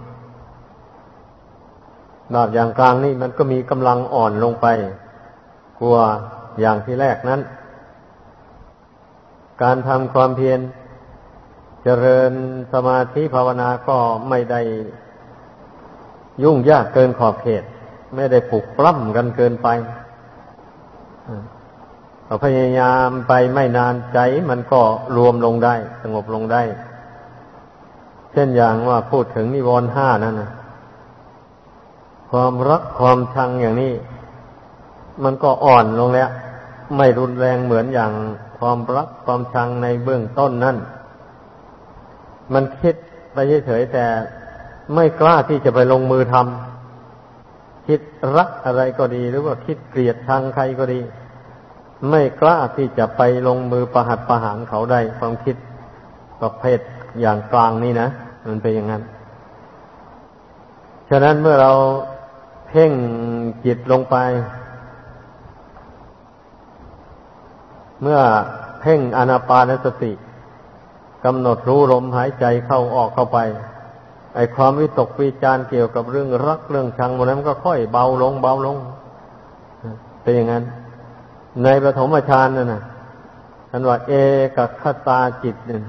บาปอย่างกลางนี่มันก็มีกำลังอ่อนลงไป กลัวอย่างที่แรกนั้น การทำความเพียรเจริญสมาธิภาวนาก็ไม่ได้ยุ่งยากเกินขอบเขต ไม่ได้ปลุกปล้ำกันเกินไปเราพยายามไปไม่นานใจมันก็รวมลงได้ สงบลงได้ เช่นอย่างว่าพูดถึงนิวรณ์ห้านั่นนะความรักความชังอย่างนี้ มันก็อ่อนลงแล้ว ไม่รุนแรงเหมือนอย่างความรักความชังในเบื้องต้นนั่น มันคิดไปเฉยๆแต่ไม่กล้าที่จะไปลงมือทำ คิดรักอะไรก็ดี หรือว่าคิดเกลียดชังใครก็ดี ไม่กล้าที่จะไปลงมือประหัตประหารเขาได้ความคิดประเภทอย่างกลางนี่นะมันเป็นอย่างนั้น ฉะนั้นเมื่อเราเพ่งจิตลงไป เมื่อเพ่งอนาปานสติกำหนดรู้ลมหายใจเข้าออกเข้าไป ไอ้ความวิตกวิจารเกี่ยวกับเรื่องรักเรื่องชังมันนั้นก็ค่อยเบาลงเบาลงเป็นอย่างนั้น ในปฐมฌานนั่นนะท่านว่าเอกคตาจิตเนี่ย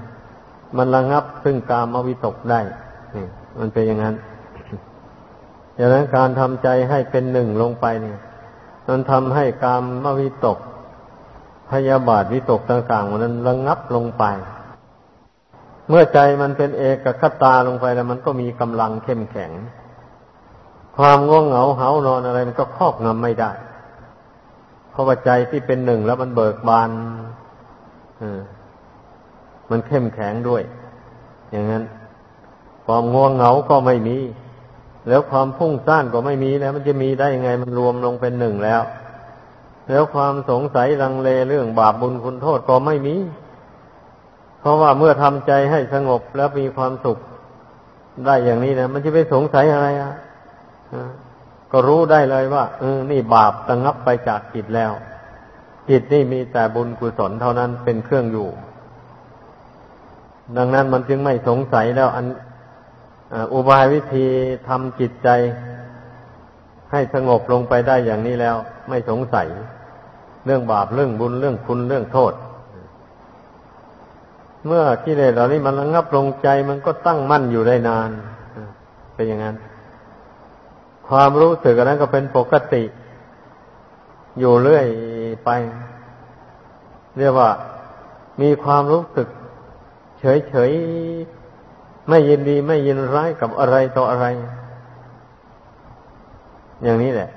มันระงับซึ่งกามวิตกได้มันเป็นอย่างนั้นดังนั้นการทำใจให้เป็นหนึ่งลงไปเนี่ยมันทำให้กามวิตกพยาบาทวิตกต่างๆมันนั้นระงับลงไป เมื่อใจมันเป็นเอกคตาลงไปแล้ว มันก็มีกำลังเข้มแข็ง ความง่วงเหงาเหานอนอะไร มันก็ครอบงำไม่ได้ เพราะว่าใจที่เป็นหนึ่งแล้วมันเบิกบานมันเข้มแข็งด้วย อย่างนั้น ความง่วงเหงาก็ไม่มี แล้วความพุ่งซ่านก็ไม่มีแล้ว มันจะมีได้ยังไง มันรวมลงเป็นหนึ่งแล้ว แล้วความสงสัยลังเลเรื่องบาปบุญคุณโทษก็ไม่มี เพราะว่าเมื่อทำใจให้สงบแล้วมีความสุขได้อย่างนี้นะมันจะไปสงสัยอะไรอะก็รู้ได้เลยว่าเออนี่บาประงับไปจากจิตแล้ว จิตนี่มีแต่บุญกุศลเท่านั้นเป็นเครื่องอยู่ ดังนั้นมันจึงไม่สงสัยแล้ว อันอุบายวิธีทำจิตใจ ให้สงบลงไปได้อย่างนี้แล้ว ไม่สงสัย เรื่องบาปเรื่องบุญเรื่องคุณเรื่องโทษ เมื่อกิเลสเหล่านี้มันระงับลงใจมันก็ตั้งมั่นอยู่ได้นานเป็นอย่างนั้น ความรู้สึกอันนั้นก็เป็นปกติ อยู่เรื่อยไป เรียกว่า มีความรู้สึก เฉยๆ ไม่ยินดีไม่ยินร้ายกับอะไรต่ออะไร อย่างนี้แหละ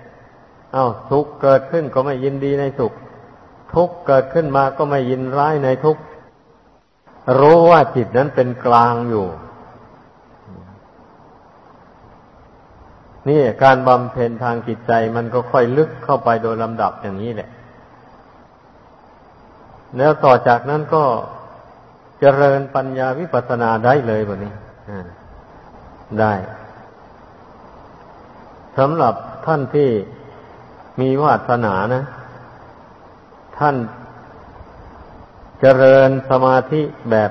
เอา้าสุขเกิดขึ้นก็ไม่ยินดีในสุข ทุกเกิดขึ้นมาก็ไม่ยินร้ายในทุกข รู้ว่าจิตนั้นเป็นกลางอยู่ นี่การบำเพ็ญทางจิตใจมันก็ค่อยลึกเข้าไปโดยลำดับอย่างนี้แหละ แล้วต่อจากนั้นก็เจริญปัญญาวิปัสสนาได้เลยแบบนี้ได้สำหรับท่านที่มีวาสนานะ ท่าน เจริญสมาธิแบบ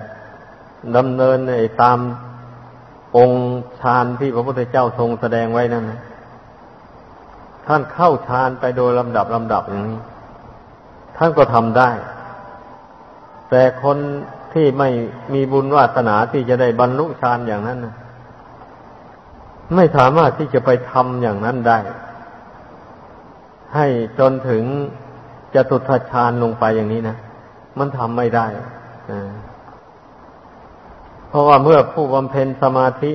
ดำเนินในตามองค์ฌานที่พระพุทธเจ้าทรงแสดงไว้นั่นนะท่านเข้าฌานไปโดยลำดับลำดับอย่างนี้ ท่านก็ทำได้ แต่คนที่ไม่มีบุญวาสนาที่จะได้บรรลุฌานอย่างนั้นนะไม่สามารถที่จะไปทำอย่างนั้นได้ ให้จนถึงจะตุทฌานลงไปอย่างนี้นะ มันทำไม่ได้เพราะว่าเมื่อผู้บำเพ็ญสมาธิ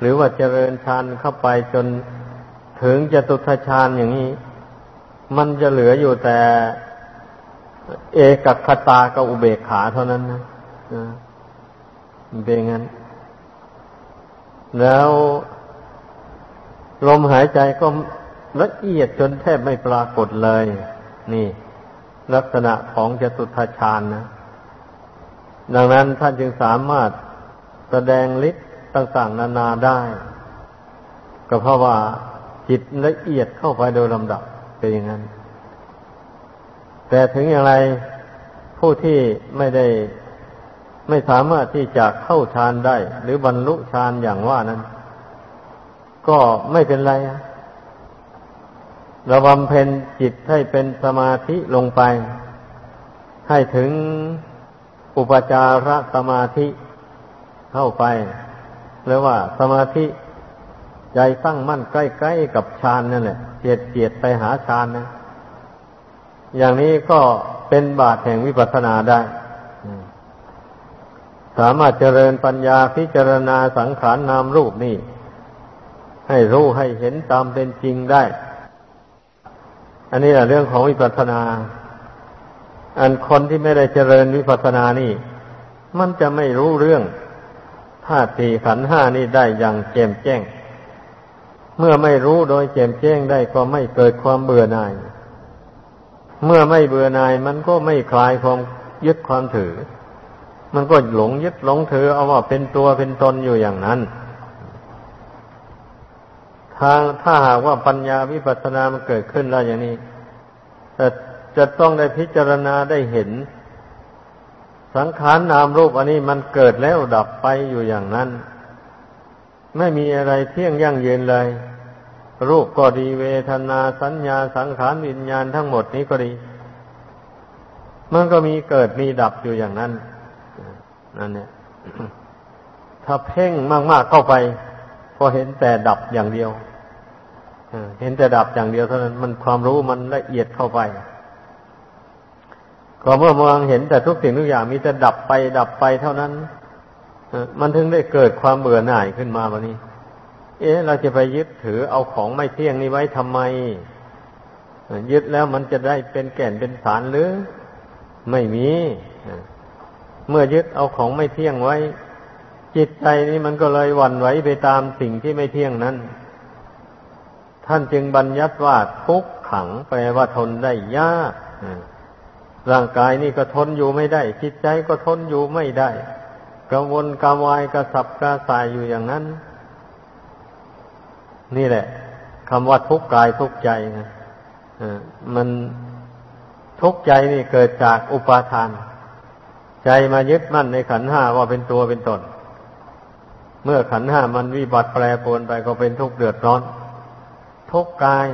หรือว่าเจริญฌานเข้าไปจนถึงจตุทฌานอย่างนี้ มันจะเหลืออยู่แต่เอกคตากับอุเบกขาเท่านั้นนะเป็นงั้น แล้วลมหายใจก็ละเอียดจนแทบไม่ปรากฏเลย นี่ ลักษณะของจตุทชานนะ ดังนั้นท่านจึงสามารถแสดงฤทธิ์ต่างๆ นานาได้ ก็เพราะว่าจิตละเอียดเข้าไปโดยลำดับเป็นอย่างนั้น แต่ถึงอย่างไรผู้ที่ไม่ได้ไม่สามารถที่จะเข้าฌานได้ หรือบรรลุฌานอย่างว่านั้น ก็ไม่เป็นไร เราบำเพ็ญจิตให้เป็นสมาธิลงไป ให้ถึงอุปจารสมาธิเข้าไปหรือว่าสมาธิใจตั้งมั่นใกล้ๆกับฌานนั่นแหละเจียดเจียดไปหาฌานนะ อย่างนี้ก็เป็นบาทแห่งวิปัสสนาได้ สามารถเจริญปัญญาพิจารณาสังขารนามรูปนี่ ให้รู้ให้เห็นตามเป็นจริงได้ อันนี้แหละเรื่องของวิปัสสนา อันคนที่ไม่ได้เจริญวิปัสสนานี่ มันจะไม่รู้เรื่องธาตุสี่ขันห้านี่ได้อย่างแจ่มแจ้ง เมื่อไม่รู้โดยแจ่มแจ้งได้ก็ไม่เกิดความเบื่อหน่าย เมื่อไม่เบื่อหน่ายมันก็ไม่คลายความยึดความถือ มันก็หลงยึดหลงถือเอาว่าเป็นตัวเป็นตนอยู่อย่างนั้น ทางถ้าหากว่าปัญญาวิปัสสนามันเกิดขึ้นแล้วอย่างนี้ แต่จะต้องได้พิจารณาได้เห็น สังขารนามรูปอันนี้มันเกิดแล้วดับไปอยู่อย่างนั้น ไม่มีอะไรเที่ยงยั่งยืนเลย รูปก็ดีเวทนาสัญญาสังขารวิญญาณทั้งหมดนี้ก็ดี มันก็มีเกิดมีดับอยู่อย่างนั้นนั่นเนี่ยถ้าเพ่งมากๆเข้าไปก็เห็นแต่ดับอย่างเดียว เห็นแต่ดับอย่างเดียวเท่านั้นมันความรู้มันละเอียดเข้าไปก็เมื่อมองเห็นแต่ทุกสิ่งทุกอย่างมีแต่ดับไปดับไปเท่านั้นมันถึงได้เกิดความเบื่อหน่ายขึ้นมาวันนี้ เอ๊ะ เราจะไปยึดถือเอาของไม่เที่ยงนี้ไว้ทำไม ยึดแล้วมันจะได้เป็นแก่นเป็นสารหรือ ไม่มี เมื่อยึดเอาของไม่เที่ยงไว้ จิตใจนี้มันก็เลยหวั่นไหวไปตามสิ่งที่ไม่เที่ยงนั้น ท่านจึงบัญญัติว่าทุกขังแปลว่าทนได้ยากร่างกายนี่ก็ทนอยู่ไม่ได้จิตใจก็ทนอยู่ไม่ได้กระวนกระวายกระสับกระส่ายอยู่อย่างนั้น นี่แหละคำว่าทุกข์กายทุกข์ใจนะมันทุกข์ใจนี่เกิดจากอุปาทาน ใจมายึดมั่นในขันห้าว่าเป็นตัวเป็นตน เมื่อขันห้ามันวิบัติแปรปรวนไปก็เป็นทุกข์เดือดร้อน ทุกกาย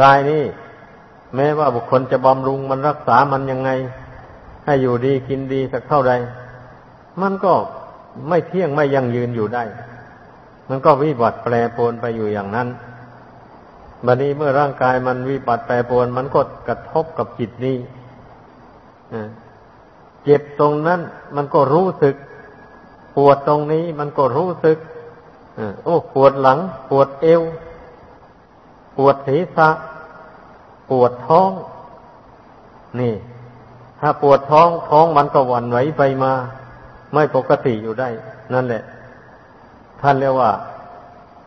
กายนี่แม้ว่าบุคคลจะบำรุงมันรักษามันยังไง ให้อยู่ดีกินดีสักเท่าใดมันก็ไม่เที่ยงไม่ยั่งยืนอยู่ได้ มันก็วิบัติแปรปรวนไปอยู่อย่างนั้นบัดนี้เมื่อร่างกายมันวิบัติแปรปรวน มันก็กระทบกับจิตนี้เจ็บตรงนั้น มันก็รู้สึก ปวดตรงนี้ มันก็รู้สึกโอ้ปวดหลัง ปวดเอว ปวดศีรษะ ปวดท้อง นี่ ถ้าปวดท้องท้องมันก็หวั่นไหวไปมา ไม่ปกติอยู่ได้ นั่นแหละ ท่านเรียกว่า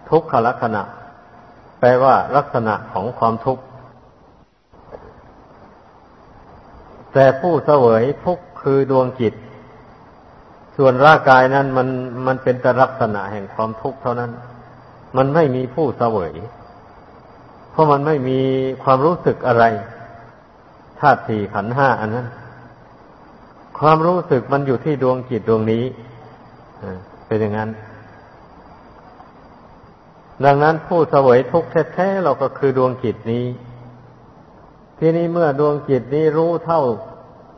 ทุกขลักษณะ แปลว่าลักษณะของความทุกข์แต่ผู้เสวยทุกข์คือดวงจิต ส่วนร่างกายนั้นมันมันเป็นแต่ลักษณะแห่งความทุกข์เท่านั้น มันไม่มีผู้เสวย เพราะมันไม่มีความรู้สึกอะไรธาตุสี่ขันห้าอันนั้น ความรู้สึกมันอยู่ที่ดวงจิตดวงนี้เป็นอย่างนั้น ดังนั้นผู้เสวยทุกข์แท้ๆเราก็คือดวงจิตนี้ ทีนี้เมื่อดวงจิตนี้รู้เท่า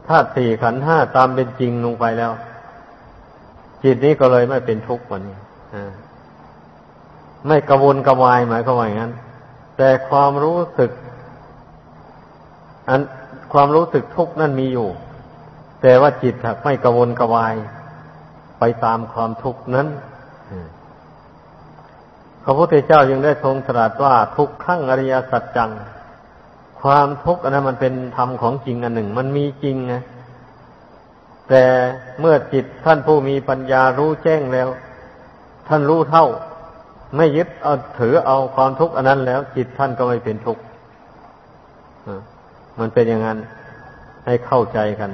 ธาตุสี่ขันห้าตามเป็นจริงลงไปแล้ว จิตนี้ก็เลยไม่เป็นทุกข์วันนี้ไม่กระวนกระวายหมายความว่าอย่างนั้น แต่ความรู้สึก อันความรู้สึกทุกข์นั่นมีอยู่ แต่ว่าจิตไม่กระวนกระวาย ไปตามความทุกข์นั้นพระพุทธเจ้ายังได้ทรงตรัสว่าทุกขั้งอริยสัจจัง ความทุกข์อันนั้นมันเป็นธรรมของจริงอันหนึ่ง มันมีจริงนะแต่เมื่อจิตท่านผู้มีปัญญารู้แจ้งแล้ว ท่านรู้เท่า ไม่ยึดเอาถือเอาความทุกข์อันนั้นแล้ว จิตท่านก็ไม่เป็นทุกข์มันเป็นอย่างนั้นให้เข้าใจกัน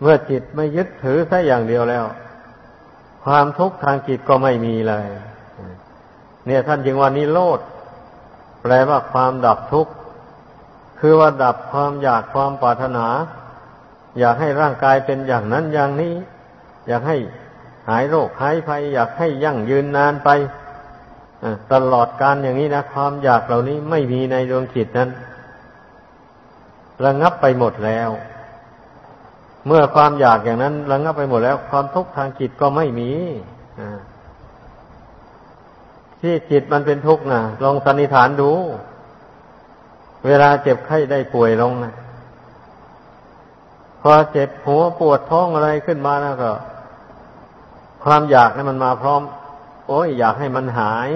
เมื่อจิตไม่ยึดถือแค่อย่างเดียวแล้ว ความทุกข์ทางจิตก็ไม่มีเลย เนี่ยท่านจึงว่านิโรธแปลว่าความดับทุกข์คือว่าดับความอยากความปรารถนา อยากให้ร่างกายเป็นอย่างนั้นอย่างนี้ อยากให้ หายโรคหายภัยอยากให้ยั่งยืนนานไปตลอดการอย่างนี้นะความอยากเหล่านี้ไม่มีในดวงจิตนั้น ระงับไปหมดแล้ว เมื่อความอยากอย่างนั้น ระงับไปหมดแล้ว ความทุกข์ทางจิตก็ไม่มีที่จิตมันเป็นทุกข์นะลองสันนิษฐานดู เวลาเจ็บไข้ได้ป่วยลงนะพอเจ็บหัวปวดท้องอะไรขึ้นมาแล้วก็ ความอยากนี่มันมาพร้อม โอ้ยอยากให้มันหาย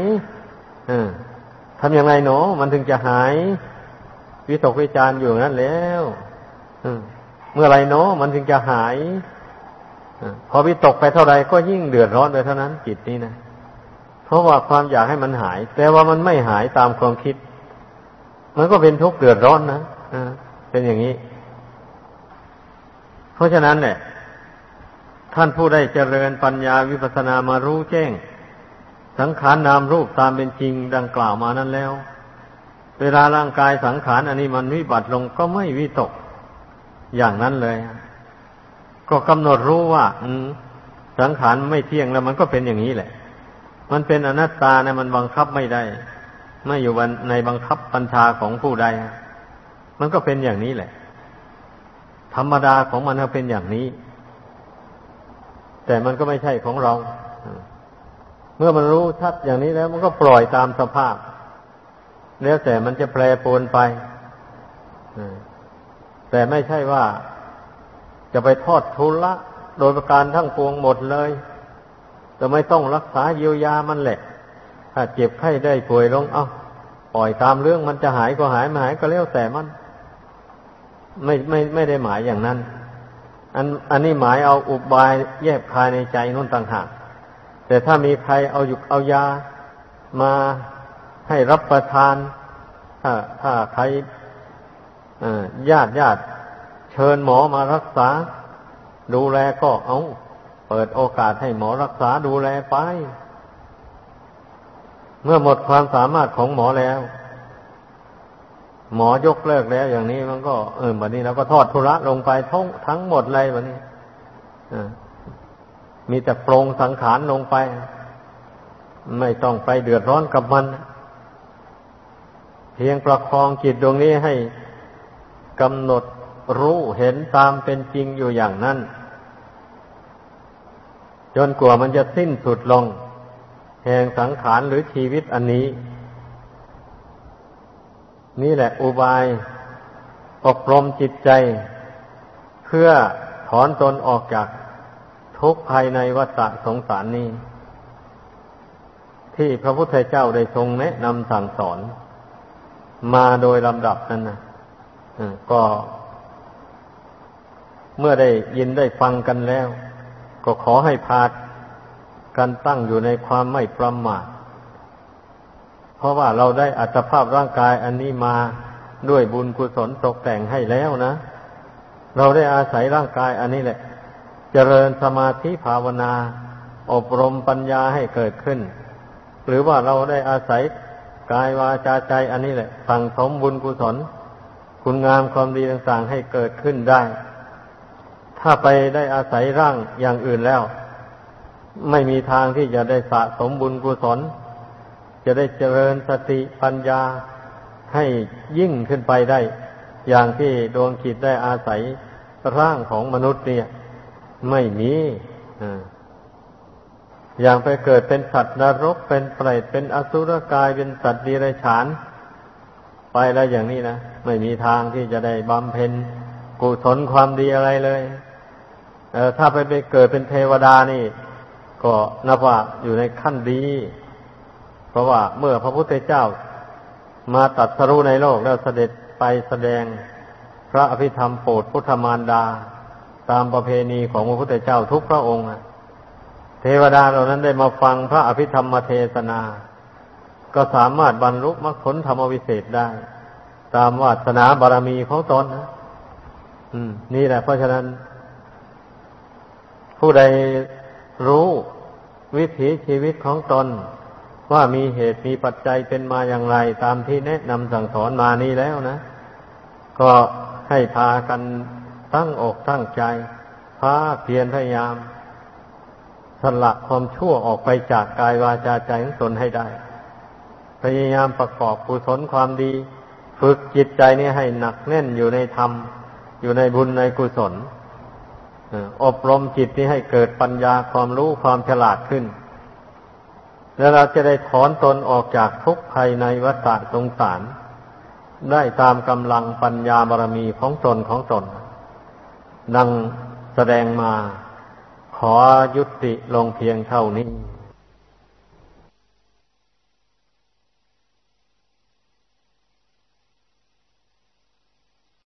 ทำอยังไงหนอมันถึงจะหายวิตกวิจารอยู่นั้นแล้วเมื่อไรเนาะมันถึงจะหายพอวิตกไปเท่าไรก็ยิ่งเดือดร้อนไปเท่านั้นจิตนี้นะเพราะว่าความอยากให้มันหาย แต่ว่ามันไม่หายตามความคิด มันก็เป็นทุกข์เดือดร้อนนะเป็นอย่างนี้ เพราะฉะนั้นเนี่ย ท่านผู้ได้เจริญปัญญาวิปัสสนามารู้แจ้ง สังขารนามรูปตามเป็นจริงดังกล่าวมานั้นแล้ว เวลาร่างกายสังขารอันนี้มันวิบัติลงก็ไม่วิตกอย่างนั้นเลย ก็กำหนดรู้ว่าสังขารไม่เที่ยงแล้วมันก็เป็นอย่างนี้แหละ มันเป็นอนัตตานะมันบังคับไม่ได้ ไม่อยู่ในบังคับปัญชาของผู้ใด มันก็เป็นอย่างนี้แหละ ธรรมดาของมันก็เป็นอย่างนี้ แต่มันก็ไม่ใช่ของเรา เมื่อมันรู้ชัดอย่างนี้แล้ว มันก็ปล่อยตามสภาพ แล้วแต่มันจะแปรปรวนไปแต่ไม่ใช่ว่า จะไปทอดทุนละ โดยประการทั้งปวงหมดเลย แต่ไม่ต้องรักษาเยียวยามันแหละ ถ้าเจ็บไข้ได้ป่วยลง เอา้าปล่อยตามเรื่องมันจะหายก็หายไม่หายก็แล้วแต่มัน ไม่ไม่ไม่ได้หมายอย่างนั้น อันอันนี้หมายเอาอุบายแยบคายในใจนู่นต่างหากแต่ถ้ามีใครเอาหยุกเอายามาให้รับประทาน ถ้าถ้าใครญาติญาติเชิญหมอมารักษา ดูแลก็เอาเปิดโอกาสให้หมอรักษาดูแลไป เมื่อหมดความสามารถของหมอแล้ว หมอยกเลิกแล้วอย่างนี้มันก็เออวันนี้เราก็ทอดทุระลงไปทั้งทั้งหมดเลยวันนี้มีแต่ปรงสังขารลงไป ไม่ต้องไปเดือดร้อนกับมัน เพียงประคองจิตดวงนี้ให้กำหนดรู้เห็นตามเป็นจริงอยู่อย่างนั้น จนกว่ามันจะสิ้นสุดลง แห่งสังขารหรือชีวิตอันนี้ นี่แหละ อุบายอบรมจิตใจ เพื่อถอนตนออกจากทุกข์ภายในวัฏสงสารนี้ ที่พระพุทธเจ้าได้ทรงแนะนำสั่งสอน มาโดยลำดับนั้นนะก็ เมื่อได้ยินได้ฟังกันแล้ว ก็ขอให้พากันตั้งอยู่ในความไม่ประมาท เพราะว่าเราได้อัตภาพร่างกายอันนี้มาด้วยบุญกุศลตกแต่งให้แล้วนะ เราได้อาศัยร่างกายอันนี้แหละ เจริญสมาธิภาวนา อบรมปัญญาให้เกิดขึ้น หรือว่าเราได้อาศัยกายวาจาใจอันนี้แหละ สั่งสมบุญกุศล คุณงามความดีต่างๆให้เกิดขึ้นได้ ถ้าไปได้อาศัยร่างอย่างอื่นแล้ว ไม่มีทางที่จะได้สะสมบุญกุศล จะได้เจริญสติปัญญาให้ยิ่งขึ้นไปได้ อย่างที่ดวงจิตได้อาศัยร่างของมนุษย์เนี่ย ไม่มีอย่างไปเกิดเป็นสัตว์นรกเป็นเปรตเป็นอสุรกายเป็นสัตว์ดีไรฉาน ไปแล้วอย่างนี้นะไม่มีทางที่จะได้บำเพ็ญกุศลความดีอะไรเลยเออถ้าไปไปเกิดเป็นเทวดานี่ ก็นับว่าอยู่ในขั้นดี เพราะว่าเมื่อพระพุทธเจ้ามาตัดสรู้ในโลกแล้วเสด็จไปแสดงพระอภิธรรมโปรดพุทธมารดา ตามประเพณีของพระพุทธเจ้าทุกพระองค์เทวดาเหล่านั้นได้มาฟังพระอภิธรรมเทศนา ก็สามารถบรรลุมรรคผลธรรมวิเศษได้ ตามวาสนาบารมีของตนนะนี่แหละ เพราะฉะนั้น ผู้ใดรู้วิถีชีวิตของตน ว่ามีเหตุมีปัจจัยเป็นมาอย่างไร ตามที่แนะนำสั่งสอนมานี้แล้วนะ ก็ให้พากันตั้งอกตั้งใจพาเพียรพยายาม สละความชั่วออกไปจากกายวาจาใจของตนให้ได้ พยายามประกอบกุศลความดี ฝึกจิตใจนี้ให้หนักแน่นอยู่ในธรรม อยู่ในบุญในกุศลอบรมจิตนี้ให้เกิดปัญญาความรู้ความฉลาดขึ้น แล้วเราจะได้ถอนตนออกจากทุกข์ภายในวัฏสงสาร ได้ตามกำลังปัญญาบารมีของตนของตน ดังแสดงมาขอยุติลงเพียงเท่านี้